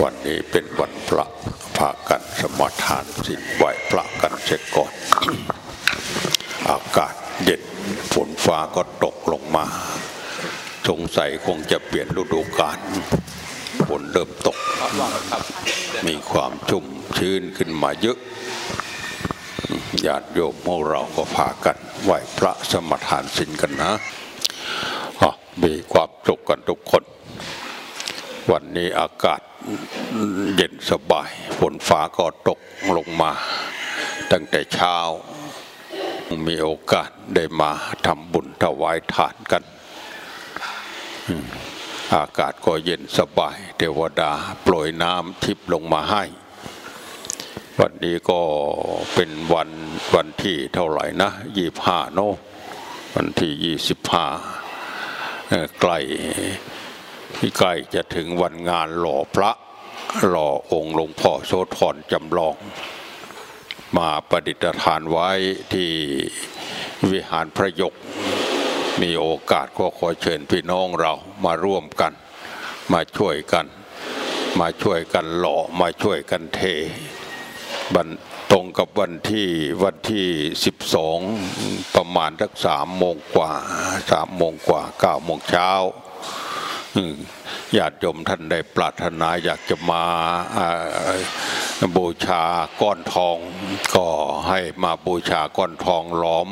วันนี้เป็นวันพระพากันสมาทานสินไหวพระกันเสร็จก่อน อากาศเย็นฝนฟ้าก็ตกลงมา สงสัยคงจะเปลี่ยนฤดูกาลฝนเริ่มตก มีความชุ่มชื้นขึ้นมาเยอะญาติโยมพวกเราก็พากันไหวพระสมทานสินกันนะอะมีความสุขกันทุกคน วันนี้อากาศเย็นสบายฝนฟ้าก็ตกลงมา ตั้งแต่เช้า มีโอกาสได้มาทำบุญถวายทานกัน อากาศก็เย็นสบาย เทวดาโปรยน้ำทิพย์ลงมาให้ วันนี้ก็เป็นวันวันที่เท่าไหร่นะยี่ห้าโนวันที่ยี่สิบห้าใกล้ ที่ใกล้จะถึงวันงานหล่อพระหล่อองค์หลวงพ่อโสธรจำลอง มาประดิษฐานไว้ที่วิหารพระยก มีโอกาสก็ขอเชิญพี่น้องเรามาร่วมกัน มาช่วยกัน มาช่วยกันหล่อมาช่วยกันเทบันตรงกับวันที่วันที่สิบสองประมาณสักสามโมงกว่าสามโมงกว่าเก้าโมงเช้า ญาติโยมท่านได้ปรารถนาอยากจะมาบูชาก้อนทองก็ให้มาบูชาก้อนทองล้อม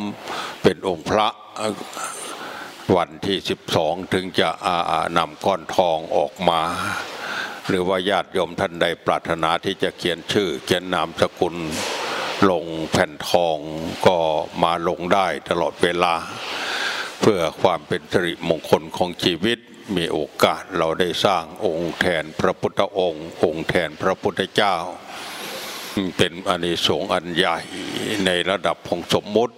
เป็นองค์พระวันที่สิบสองถึงจะนำก้อนทองออกมา หรือว่าญาติโยมท่านใดปรารถนาที่จะเขียนชื่อ เขียนนามสกุลลงแผ่นทองก็มาลงได้ตลอดเวลา เพื่อความเป็นสิริมงคลของชีวิต มีโอกาสเราได้สร้างองค์แทนพระพุทธองค์ องค์แทนพระพุทธเจ้า เป็นอานิสงส์อันใหญ่ในระดับของสมมุติ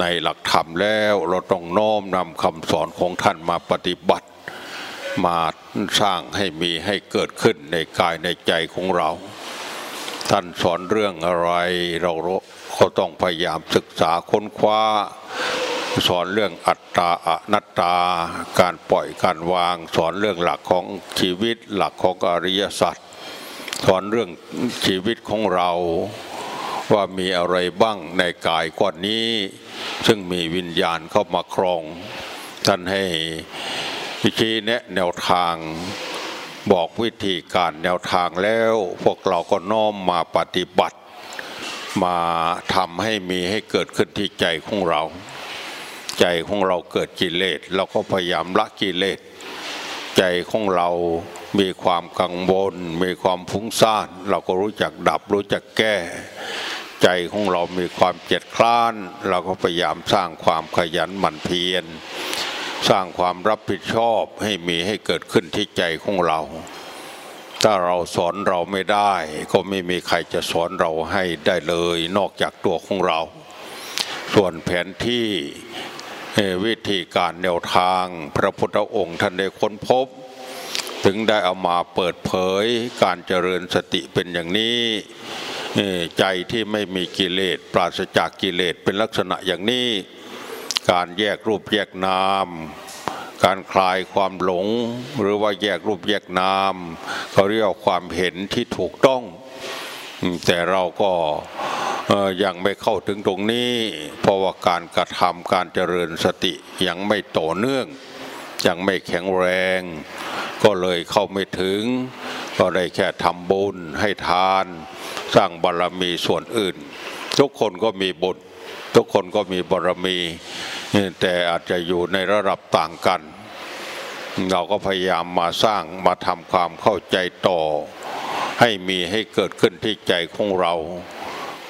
ในหลักธรรมแล้วเราต้องน้อมนำคำสอนของท่านมาปฏิบัติ มาสร้างให้มีให้เกิดขึ้นในกายในใจของเรา ท่านสอนเรื่องอะไรเราก็ต้องพยายามศึกษาค้นคว้า สอนเรื่องอัตตาอนัตตา การปล่อยการวาง สอนเรื่องหลักของชีวิตหลักของอริยสัจสอนเรื่องชีวิตของเราว่ามีอะไรบ้างในกายก้อนนี้ ซึ่งมีวิญญาณเข้ามาครอง ท่านให้ชี้แนะแนวทางบอกวิธีการแนวทางแล้ว พวกเราก็น้อมมาปฏิบัติ มาทำให้มีให้เกิดขึ้นที่ใจของเรา ใจของเราเกิดกิเลสเราก็พยายามละกิเลส ใจของเรามีความกังวล มีความฟุ้งซ่าน เราก็รู้จักดับรู้จักแก้ ใจของเรามีความเจ็ดคร้าน เราก็พยายามสร้างความขยันหมั่นเพียรสร้างความรับผิดชอบให้มีให้เกิดขึ้นที่ใจของเรา ถ้าเราสอนเราไม่ได้ ก็ไม่มีใครจะสอนเราให้ได้เลย นอกจากตัวของเรา ส่วนแผนที่ วิธีการแนวทางพระพุทธองค์ท่านได้ค้นพบ ถึงได้เอามาเปิดเผยการเจริญสติเป็นอย่างนี้ใจที่ไม่มีกิเลสปราศจากกิเลสเป็นลักษณะอย่างนี้ การแยกรูปแยกนามการคลายความหลง หรือว่าแยกรูปแยกนามเขาเรียกว่าความเห็นที่ถูกต้อง แต่เราก็ ยังไม่เข้าถึงตรงนี้ เพราะว่าการกระทำการเจริญสติยังไม่ต่อเนื่อง ยังไม่แข็งแรง ก็เลยเข้าไม่ถึง ก็ได้แค่ทำบุญให้ทาน สร้างบารรมีส่วนอื่น ทุกคนก็มีบุญทุกคนก็มีบารรมี แต่อาจจะอยู่ในระดับต่างกัน เราก็พยายามมาสร้างมาทำความเข้าใจต่อ ให้มีให้เกิดขึ้นที่ใจของเรา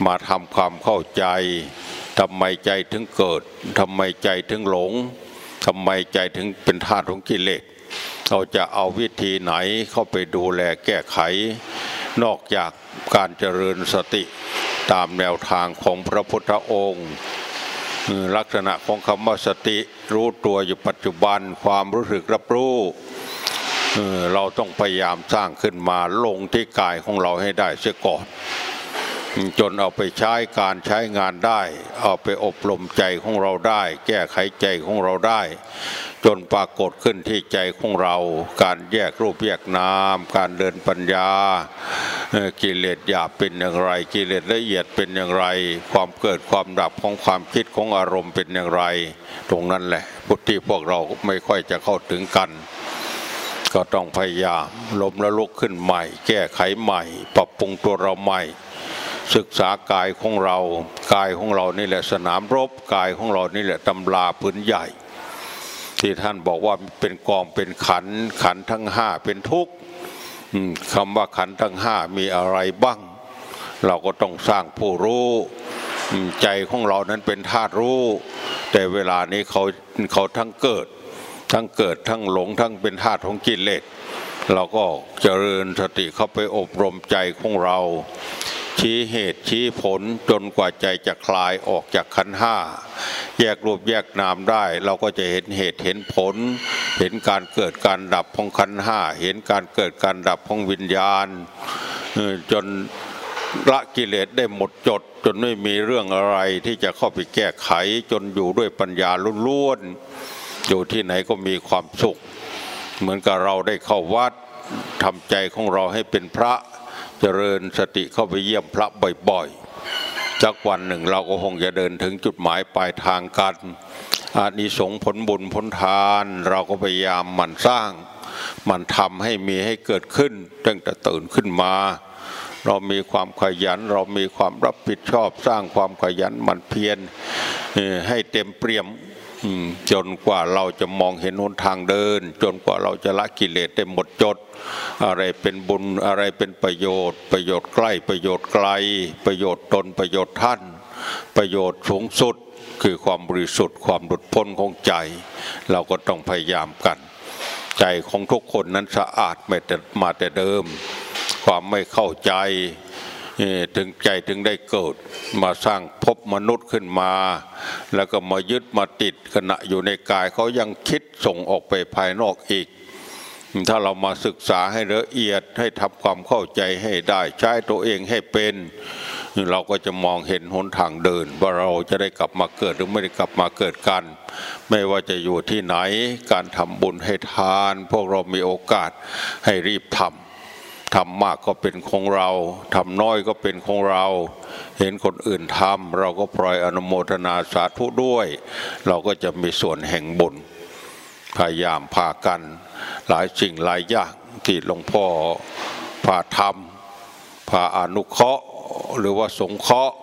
มาทำความเข้าใจทำไมใจถึงเกิดทำไมใจถึงหลงทำไมใจถึงเป็นธาตุของกิเลสเราจะเอาวิธีไหนเข้าไปดูแลแก้ไข นอกจากการเจริญสติตามแนวทางของพระพุทธองค์ ลักษณะของคำว่าสติรู้ตัวอยู่ปัจจุบันความรู้สึกรับรู้เราต้องพยายามสร้างขึ้นมาลงที่กายของเราให้ได้เสียก่อน จนเอาไปใช้การใช้งานได้ เอาไปอบรมใจของเราได้ แก้ไขใจของเราได้ จนปรากฏขึ้นที่ใจของเรา การแยกรูปแยกนาม การเดินปัญญา กิเลสหยาบเป็นอย่างไร กิเลสละเอียดเป็นอย่างไร ความเกิดความดับของความคิดของอารมณ์เป็นอย่างไร ตรงนั้นแหละพุทธิพวกเราไม่ค่อยจะเข้าถึงกันก็ต้องพยายามล้มแล้วลุกขึ้นใหม่ แก้ไขใหม่ ปรับปรุงตัวเราใหม่ ศึกษากายของเรากายของเรานี่แหละสนามรบกายของเรานี่แหละตำราพื้นใหญ่ ที่ท่านบอกว่าเป็นกองเป็นขันขันทั้งห้าเป็นทุกข์คำว่าขันทั้งห้ามีอะไรบ้าง เราก็ต้องสร้างผู้รู้ใจของเรานั้นเป็นธาตุรู้ แต่เวลานี้เขาเขาทั้งเกิด ทั้งเกิดทั้งหลงทั้งเป็นธาตุของกิเลสเราก็เจริญสติเข้าไปอบรมใจของเรา ชี้เหตุชี้ผลจนกว่าใจจะคลายออกจากขันห้าแยกรูปแยกนามได้ เราก็จะเห็นเหตุเห็นผล เห็นการเกิดการดับของขันห้าเห็นการเกิดการดับของวิญญาณ จนละกิเลสได้หมดจด จนไม่มีเรื่องอะไรที่จะเข้าไปแก้ไขจนอยู่ด้วยปัญญาล้วนๆอยู่ที่ไหนก็มีความสุข เหมือนกับเราได้เข้าวัดทำใจของเราให้เป็นพระ เจริญสติเข้าไปเยี่ยมพระบ่อยๆจากวันหนึ่งเราก็คงจะเดินถึงจุดหมายปลายทางกันอานิสงส์ผลบุญผลทาน เราก็พยายามหมั่นสร้าง มันทำให้มีให้เกิดขึ้นตั้งแต่ตื่นขึ้นมา เรามีความขยัน เรามีความรับผิดชอบสร้างความขยันหมั่นเพียรให้เต็มเปี่ยม จนกว่าเราจะมองเห็นหนทางเดิน จนกว่าเราจะละกิเลสได้หมดจด อะไรเป็นบุญอะไรเป็นประโยชน์ ประโยชน์ใกล้ประโยชน์ไกล ประโยชน์ตนประโยชน์ท่าน ประโยชน์สูงสุดคือความบริสุทธิ์ความหลุดพ้นของใจ เราก็ต้องพยายามกัน ใจของทุกคนนั้นสะอาดมาแต่เดิม ความไม่เข้าใจ ถึงใจถึงได้เกิด มาสร้างพบมนุษย์ขึ้นมา แล้วก็มายึดมาติดขณะอยู่ในกายเขายังคิดส่งออกไปภายนอกอีก ถ้าเรามาศึกษาให้ละเอียดให้ทำความเข้าใจให้ได้ใช้ตัวเองให้เป็น เราก็จะมองเห็นหนทางเดิน ว่าเราจะได้กลับมาเกิดหรือไม่ได้กลับมาเกิดกัน ไม่ว่าจะอยู่ที่ไหนการทำบุญให้ทาน พวกเรามีโอกาสให้รีบทำ ทำมากก็เป็นของเราทำน้อยก็เป็นของเรา เห็นคนอื่นทำเราก็ปล่อยอนุโมทนาสาธุด้วย เราก็จะมีส่วนแห่งบุญพยายามพากัน หลายสิ่งหลายอย่างที่หลวงพ่อพาทำพาอนุเคราะห์ หรือว่าสงเคราะห์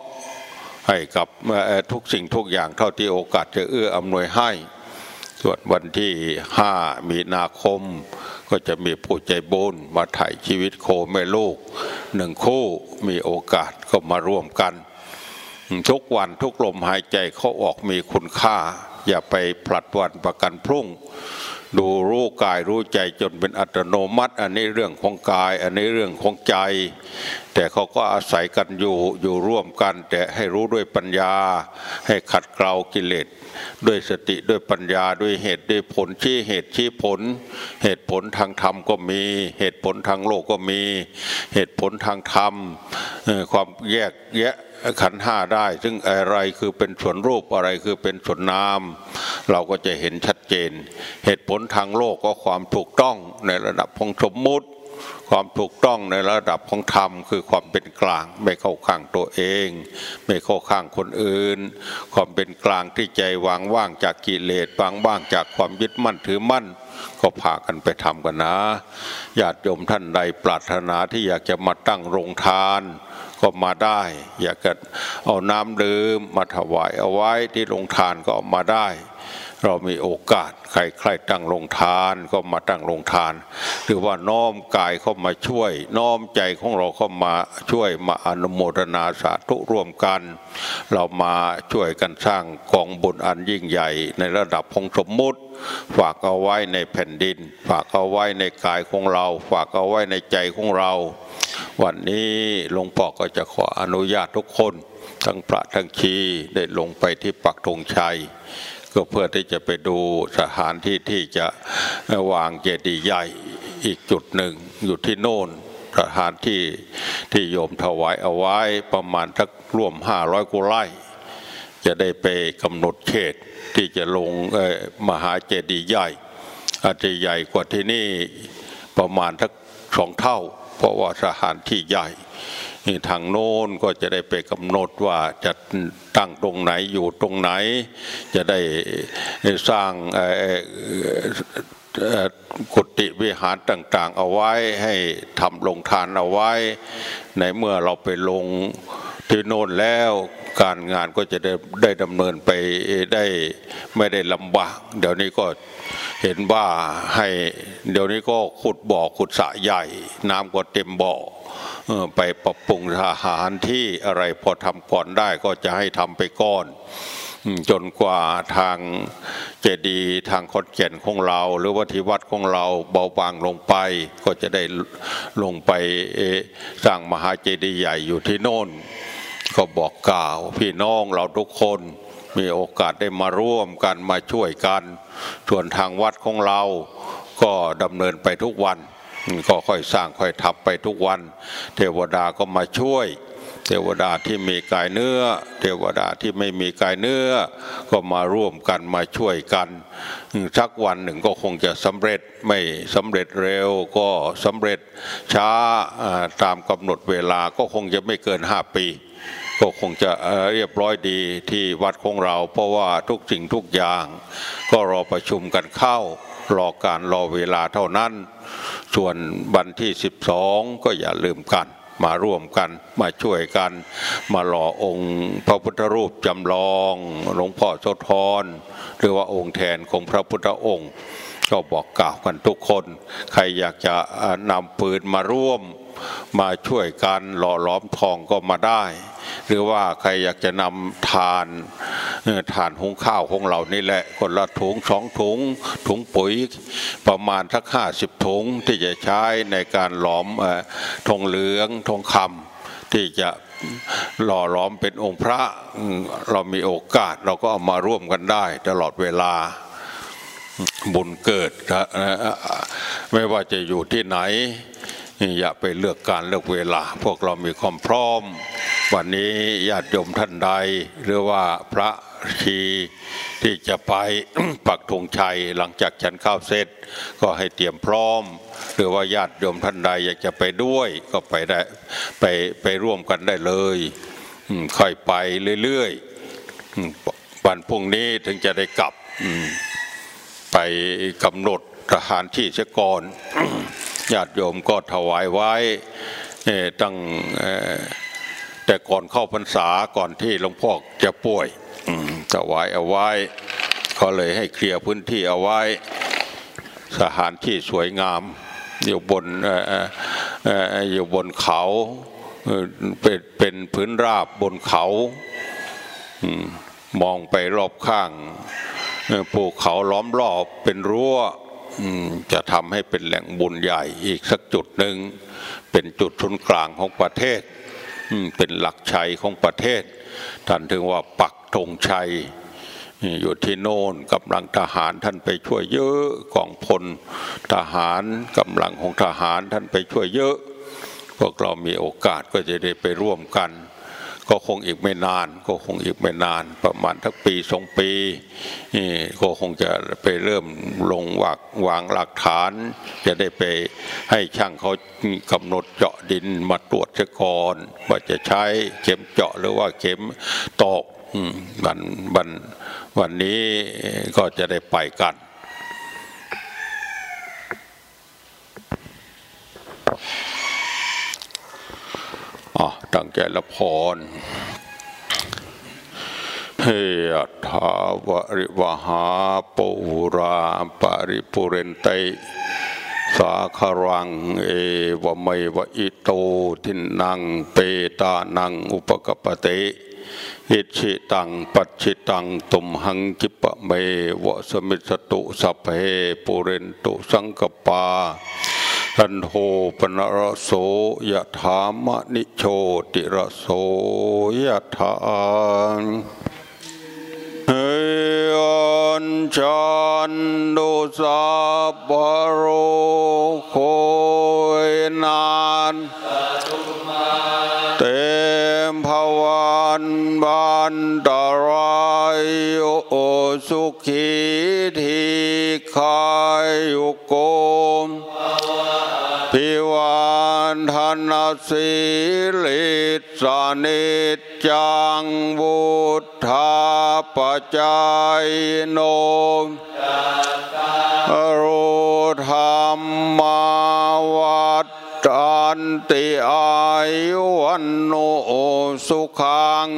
ให้กับทุกสิ่งทุกอย่างเท่าที่โอกาสจะเอื้ออำนวยให้ ส่วนวันที่ห้ามีนาคม ก็จะมีผู้ใจบุญมาถ่ายชีวิตโคแม่ลูกหนึ่งคู่มีโอกาสก็มาร่วมกัน ทุกวันทุกลมหายใจเขาออกมีคุณค่า อย่าไปผลัดวันประกันพรุ่ง ดูรู้กายรู้ใจจนเป็นอัตโนมัติ อันนี้เรื่องของกาย อันนี้เรื่องของใจ แต่เขาก็อาศัยกันอยู่อยู่ร่วมกัน แต่ให้รู้ด้วยปัญญา ให้ขัดเกลากิเลสด้วยสติด้วยปัญญาด้วยเหตุด้วยผลชี้เหตุชี้ผล เหตุผลทางธรรมก็มี เหตุผลทางโลกก็มี เหตุผลทางธรรมความแยกแยะขันห้าได้ ซึ่งอะไรคือเป็นส่วนรูปอะไรคือเป็นส่วนนาม เราก็จะเห็นชัดเจน เหตุผลทางโลกก็ความถูกต้องในระดับของสมมุติ ความถูกต้องในระดับของธรรม คือความเป็นกลางไม่เข้าข้างตัวเอง ไม่เข้าข้างคนอื่น ความเป็นกลางที่ใจวางว่างจากกิเลสวางว่างจากความยึดมั่นถือมั่นก็พากันไปทำกันนะญาติโยมท่านใดปรารถนาที่อยากจะมาตั้งโรงทาน ก็มาได้ อยากจะเอาน้ำดื่มมาถวายเอาไว้ที่โรงทานก็มาได้ เรามีโอกาสใครใครตั้งลงทานก็มาตั้งลงทาน หรือว่าน้อมกายเข้ามาช่วย น้อมใจของเราเข้ามาช่วยมาอนุโมทนาสาธุร่วมกัน เรามาช่วยกันสร้างกองบุญอันยิ่งใหญ่ในระดับของสมมุติฝากเอาไว้ในแผ่นดิน ฝากเอาไว้ในกายของเรา ฝากเอาไว้ในใจของเรา วันนี้หลวงพ่อก็จะขออนุญาตทุกคน ทั้งพระทั้งชีได้ลงไปที่ปักธงชัย ก็เพื่อที่จะไปดูสถานที่ที่จะวางเจดีย์ใหญ่อีกจุดหนึ่งอยู่ที่โน่นสถานที่ที่โยมถวายเอาไว้ประมาณทักร่วมห้าร้อยกุไร่จะได้ไปกำหนดเขตที่จะลงมหาเจดีย์ใหญ่อาจจะใหญ่กว่าที่นี่ประมาณทักสองเท่า เพราะว่าสถานที่ใหญ่ ทางโน้นก็จะได้ไปกำหนดว่าจะตั้งตรงไหนอยู่ตรงไหน จะได้สร้างกุฏิวิหารต่าง ๆ เอาไว้ให้ทำลงทานเอาไว้ ในเมื่อเราไปลงที่โน่นแล้วการงานก็จะได้ได้ดำเนินไปได้ไม่ได้ลำบากเดี๋ยวนี้ก็เห็นว่าให้เดี๋ยวนี้ก็ขุดบ่อขุดสระใหญ่ น้ำก็เต็มบ่อ ไปปรับปรุงทหารที่อะไรพอทำก่อนได้ก็จะให้ทำไปก่อนจนกว่าทางเจดีย์ทางคอนแก่นของเรา หรือว่าที่วัดของเราเบาบางลงไป ก็จะได้ลงไปสร้างมหาเจดีย์ใหญ่อยู่ที่โน่น ก็บอกกล่าวพี่น้องเราทุกคนมีโอกาสได้มาร่วมกันมาช่วยกัน ส่วนทางวัดของเราก็ดำเนินไปทุกวัน ก็ค่อยสร้างค่อยทับไปทุกวัน เทวดาก็มาช่วย เทวดาที่มีกายเนื้อ เทวดาที่ไม่มีกายเนื้อ ก็มาร่วมกันมาช่วยกันสักวันหนึ่งก็คงจะสำเร็จไม่สำเร็จเร็วก็สำเร็จช้าตามกำหนดเวลาก็คงจะไม่เกินห้าปีก็คงจะเรียบร้อยดีที่วัดของเรา เพราะว่าทุกสิ่งทุกอย่าง ก็รอประชุมกันเข้า รอการรอเวลาเท่านั้น ส่วนวันที่ 12 ก็อย่าลืมกันมาร่วมกันมาช่วยกัน มาหล่อองค์พระพุทธรูปจำลองหลวงพ่อโสธรหรือว่าองค์แทนของพระพุทธองค์ ก็บอกกล่าวกันทุกคน ใครอยากจะนำปืนมาร่วม มาช่วยกันหล่อล้อมทองก็มาได้ หรือว่าใครอยากจะนำทานทานหุงข้าวของเรานี่แหละ คนละถุงสองถุง ถุงปุ๋ยประมาณทักห้าสิบถุงที่จะใช้ในการหลอมทองเหลืองทองคำที่จะหล่อล้อมเป็นองค์พระเรามีโอกาสเราก็เอามาร่วมกันได้ตลอดเวลาบุญเกิดนะไม่ว่าจะอยู่ที่ไหน อย่าไปเลือกการเลือกเวลา พวกเรามีความพร้อม วันนี้ญาติโยมท่านใด หรือว่าพระชีที่จะไปปักธงชัยหลังจากฉันข้าวเสร็จ ก็ให้เตรียมพร้อม หรือว่าญาติโยมท่านใดอยากจะไปด้วยก็ไปได้ไปไปร่วมกันได้เลยค่อยไปเรื่อยๆวันพรุ่งนี้ถึงจะได้กลับไปกำหนด สถานที่เสียก่อนญาติโยมก็ถวายไว้เอ่อตั้งเอ่อแต่ก่อนเข้าพรรษาก่อนที่หลวงพ่อจะป่วยอืมถวายเอาไว้เขาเลยให้เคลียร์พื้นที่เอาไว้ สถานที่สวยงาม อยู่บนเอ่อเอ่อเอ่ออยู่บนเขาเอ่อเป็นเป็นพื้นราบบนเขาอืมมองไปรอบข้างเอ่อภูเขาล้อมรอบเป็นรั้วอืม จะทำให้เป็นแหล่งบุญใหญ่อีกสักจุดหนึ่งเป็นจุดทุนกลางของประเทศเป็นหลักชัยของประเทศ ท่านถึงว่าปักธงชัยอยู่ที่โน่นกำลังทหารท่านไปช่วยเยอะกองพลทหารกำลังของทหารท่านไปช่วยเยอะ พวกเรามีโอกาสก็จะได้ไปร่วมกัน ก็คงอีกไม่นาน ก็คงอีกไม่นาน ประมาณทักปีสองปีนี่ก็คงจะไปเริ่มลงวางวางหลักฐาน จะได้ไปให้ช่างเขากำหนดเจาะดินมาตรวจเสียก่อนว่าจะใช้เข็มเจาะหรือว่าเข็มตอกวันวันวันนี้ก็จะได้ไปกัน อะตั้งใจละพรเฮยถาวริวหาปูราปริปุเรนไตสาคารังเอวเมวะอิโตทินังเปตานังอุปกปปติอิชิตังปัจฉิตังตุมหังคิปะเมวะสมิสตุสัพเพปุเรนตุสังกปา ทันโทปนรโสยะถามนิโชติระโสยะถานเฮยันชันดุสัพพโรโคนานเต็มภวันบันตรายโอสุขีทีคายุโก พิวันธนสีลิสานิจจังวุธาปจายโนรูธรรมาวัฏอันติอายุวันโนสุขัง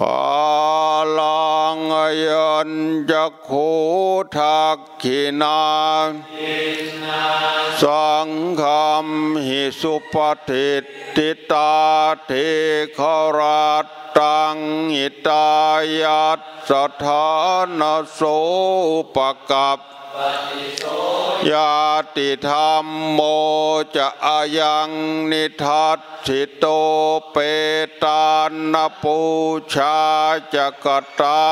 วาลังยัญจะ โคทักขินาสังฆมหิสุปฏิติตาเทขราตตังหิตายัตสถานโสปกับยา ติธรรมโมจะอายังนิทัศสิโตเปตานปูชาจะกตา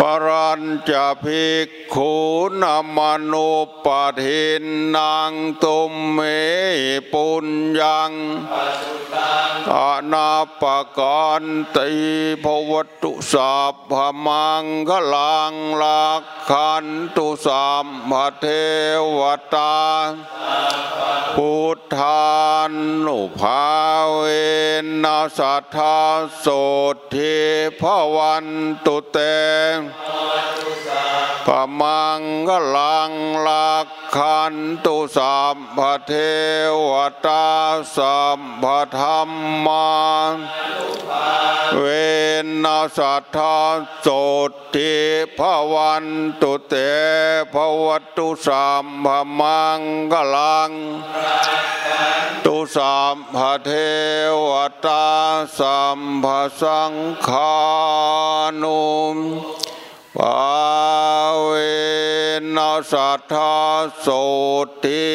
ปรัญจะภิกขุนมนุปทินนางตุมเมปุญญังอนาปกันติภวตุสัพมังคลังลักขันตุสัมภเทวตาพุทธานุภาเวนัสทธาโสทิพวันตุเต ปมังกลังลักขันตุสัมภเทวตาสัมภธรรมาเวนัสทธาโสทิภวันตุเตภวตุสัมภมังกลัง ตุสัมภเทวตาสัมภสังฆานุ ปาเวนัสทธาโสติ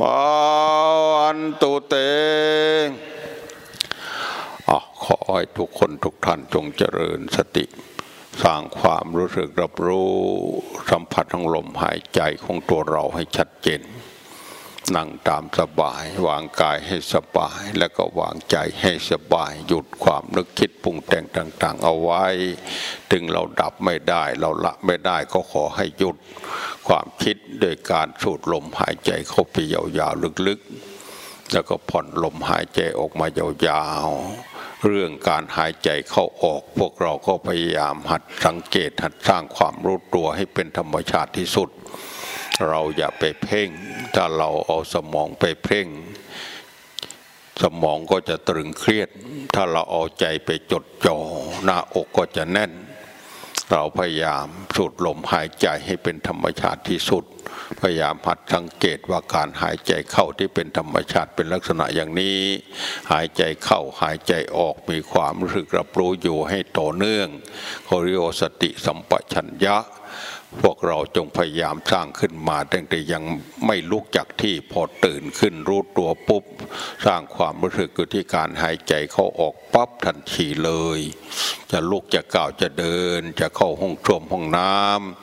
ปาวันตุเตอขอให้ทุกคนทุกท่านจงเจริญสติ สร้างความรู้สึกรับรู้ สัมผัสของลมหายใจของตัวเราให้ชัดเจน นั่งตามสบาย วางกายให้สบาย แล้วก็วางใจให้สบาย หยุดความนึกคิดปรุงแต่งต่าง ๆ เอาไว้ ถึงเราดับไม่ได้ เราละไม่ได้ก็ขอให้หยุดความคิดโดยการสูดลมหายใจเข้าไปยาวๆลึกๆ แล้วก็ผ่อนลมหายใจออกมายาวๆ เรื่องการหายใจเข้าออก พวกเราก็พยายามหัดสังเกตหัดสร้างความรู้ตัวให้เป็นธรรมชาติที่สุด เราอย่าไปเพ่ง ถ้าเราเอาสมองไปเพ่ง สมองก็จะตรึงเครียด ถ้าเราเอาใจไปจดจ่อหน้าอกก็จะแน่น เราพยายามสูดลมหายใจให้เป็นธรรมชาติที่สุด พยายามหัดสังเกตว่าการหายใจเข้าที่เป็นธรรมชาติเป็นลักษณะอย่างนี้ หายใจเข้าหายใจออกมีความรู้สึกรับรู้อยู่ให้ต่อเนื่องเขาเรียกว่าสติสัมปชัญญะ พวกเราจงพยายามสร้างขึ้นมาตั้งแต่ยังไม่ลุกจากที่พอตื่นขึ้นรู้ตัวปุ๊บ สร้างความรู้สึกอยู่ที่การหายใจเข้าออกปั๊บทันทีเลย จะลุกจะก้าวจะเดิน จะเข้าห้องส้วมห้องน้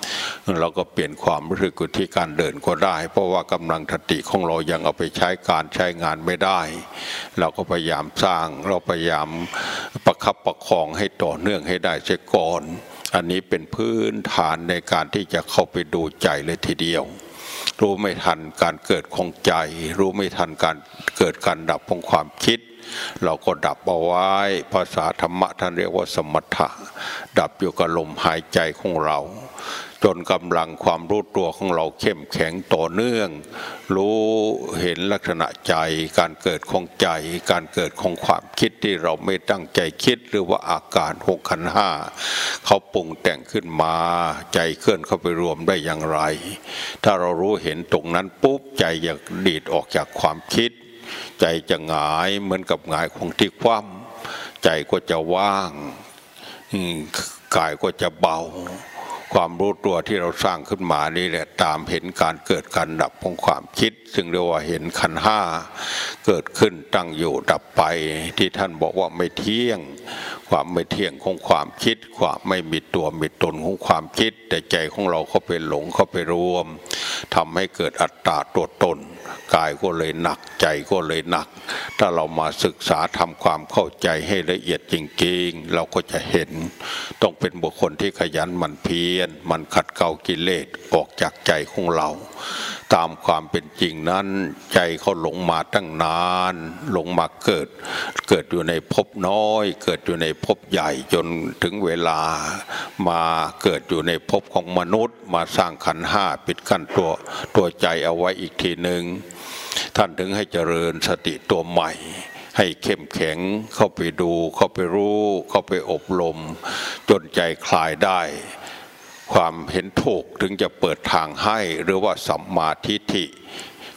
ำเราก็เปลี่ยนความรู้สึกอยู่ที่การเดินก็ได้ เพราะว่ากำลังสติของเรายังเอาไปใช้การใช้งานไม่ได้ เราก็พยายามสร้างเราพยายามประคับประคองให้ต่อเนื่องให้ได้เสียก่อน อันนี้เป็นพื้นฐานในการที่จะเข้าไปดูใจเลยทีเดียว รู้ไม่ทันการเกิดของใจ รู้ไม่ทันการเกิดการดับของความคิด เราก็ดับเอาไว้ ภาษาธรรมะท่านเรียกว่าสมถะ ดับอยู่กับลมหายใจของเรา จนกำลังความรู้ตัวของเราเข้มแข็งต่อเนื่อง รู้เห็นลักษณะใจ การเกิดของใจ การเกิดของความคิดที่เราไม่ตั้งใจคิดหรือว่าอาการหกขันห้าเขาปรุงแต่งขึ้นมาใจเคลื่อนเข้าไปรวมได้อย่างไร ถ้าเรารู้เห็นตรงนั้นปุ๊บใจอยากดีดออกจากความคิด ใจจะหงายเหมือนกับหงายของที่คว่ำใจก็จะว่างกายก็จะเบา ความรู้ตัวที่เราสร้างขึ้นมานี่แหละตามเห็นการเกิดการดับของความคิด ซึ่งเรียกว่าเห็นขันห้าเกิดขึ้นตั้งอยู่ดับไป ที่ท่านบอกว่าไม่เที่ยง ความไม่เที่ยงของความคิด ความไม่มีตัวมีตนของความคิด แต่ใจของเราเข้าไปหลงเข้าไปรวมทำให้เกิดอัตตาตัวตนกายก็เลยหนักใจก็เลยหนัก ถ้าเรามาศึกษาทำความเข้าใจให้ละเอียดจริงๆ เราก็จะเห็นต้องเป็นบุคคลที่ขยันหมันเพียรมันขัดเกลากิเลสออกจากใจของเรา ตามความเป็นจริงนั้น ใจเขาหลงมาตั้งนาน หลงมาเกิด เกิดอยู่ในภพน้อย เกิดอยู่ในภพใหญ่จนถึงเวลา มาเกิดอยู่ในภพของมนุษย์ มาสร้างขันห้าปิดขั้นตัวตัวใจเอาไว้อีกทีหนึ่งท่านถึงให้เจริญสติตัวใหม่ให้เข้มแข็งเข้าไปดู เข้าไปรู้ เข้าไปอบรม จนใจคลายได้ ความเห็นถูกถึงจะเปิดทางให้ หรือว่าสัมมาทิฏฐิ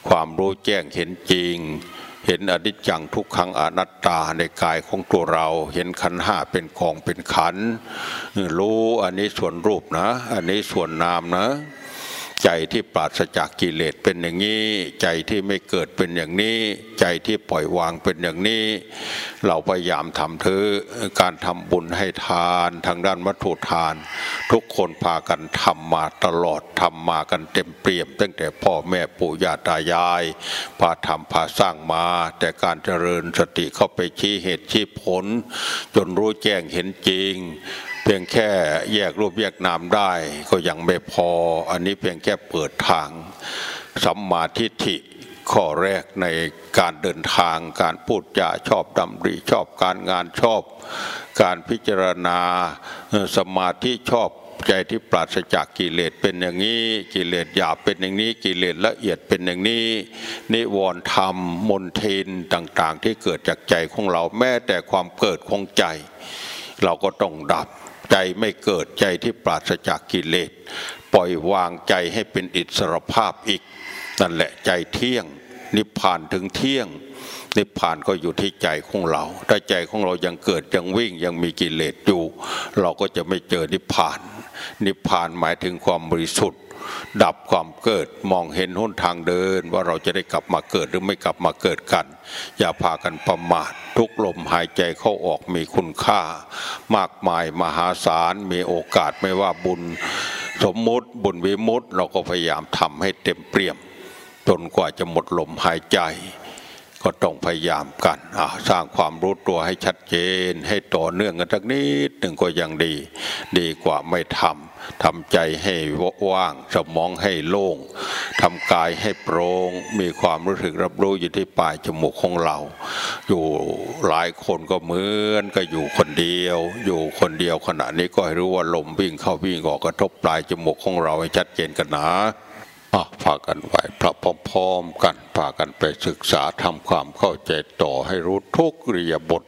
ความรู้แจ้งเห็นจริง เห็นอนิจจังทุกขังอนัตตาในกายของตัวเรา เห็นขันห้าเป็นกองเป็นขันรู้อันนี้ส่วนรูปนะ อันนี้ส่วนนามนะ ใจที่ปราศจากกิเลสเป็นอย่างนี้ ใจที่ไม่เกิดเป็นอย่างนี้ ใจที่ปล่อยวางเป็นอย่างนี้ เราพยายามทำเถอะการทำบุญให้ทานทางด้านวัตถุทาน ทุกคนพากันทำมาตลอดทำมากันเต็มเปี่ยม ตั้งแต่พ่อแม่ปู่ย่าตายาย พาทำพาสร้างมา แต่การเจริญสติเข้าไปชี้เหตุชี้ผล จนรู้แจ้งเห็นจริง พียงแค่แยกรูปแยกนามได้ก็ยังไม่พอ อันนี้เพียงแค่เปิดทางสัมมาทิฏฐิข้อแรกในการเดินทางการพูดจาชอบดำริชอบการงานชอบ การพิจารณาสมาธิชอบใจที่ปราศจากกิเลสเป็นอย่างนี้ กิเลสหยาบเป็นอย่างนี้ กิเลสละเอียดเป็นอย่างนี้ นิวรณ์ธรรม มนทินต่างๆ ที่เกิดจากใจของเราแม้แต่ความเกิดของใจ เราก็ต้องดับ ใจไม่เกิดใจที่ปราศจากกิเลส ปล่อยวางใจให้เป็นอิสรภาพอีก นั่นแหละใจเที่ยง นิพพานถึงเที่ยง นิพพานก็อยู่ที่ใจของเรา ถ้าใจของเรายังเกิดยังวิ่งยังมีกิเลสอยู่ เราก็จะไม่เจอนิพพาน นิพพานหมายถึงความบริสุทธิ์ ดับความเกิดมองเห็นหนทางเดิน ว่าเราจะได้กลับมาเกิดหรือไม่กลับมาเกิดกัน อย่าพากันประมาททุกลมหายใจเข้าออกมีคุณค่า มากมายมหาศาลมีโอกาสไม่ว่าบุญ สมมุติบุญวิมุติเราก็พยายามทำให้เต็มเปี่ยมจนกว่าจะหมดลมหายใจ ก็ต้องพยายามกันสร้างความรู้ตัวให้ชัดเจน ให้ต่อเนื่องกันสักนิดหนึ่งก็ยังดี ดีกว่าไม่ทำทำใจให้ว่างสมองให้โล่งทำกายให้โปร่งมีความรู้สึกรับรู้อยู่ที่ปลายจมูกของเรา อยู่หลายคนก็เหมือนก็อยู่คนเดียว อยู่คนเดียวขณะนี้ก็ให้รู้ว่าลมวิ่งเข้าวิ่งออกกระทบปลายจมูกของเราให้ชัดเจนกันนะ พากันไหวพระพร้อมๆกันพากันไปศึกษาทำความเข้าใจต่อให้รู้ทุกเรียบท